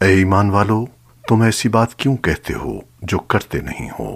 ए ईमान वालो तुम ऐसी बात क्यों कहते हो जो करते नहीं हो?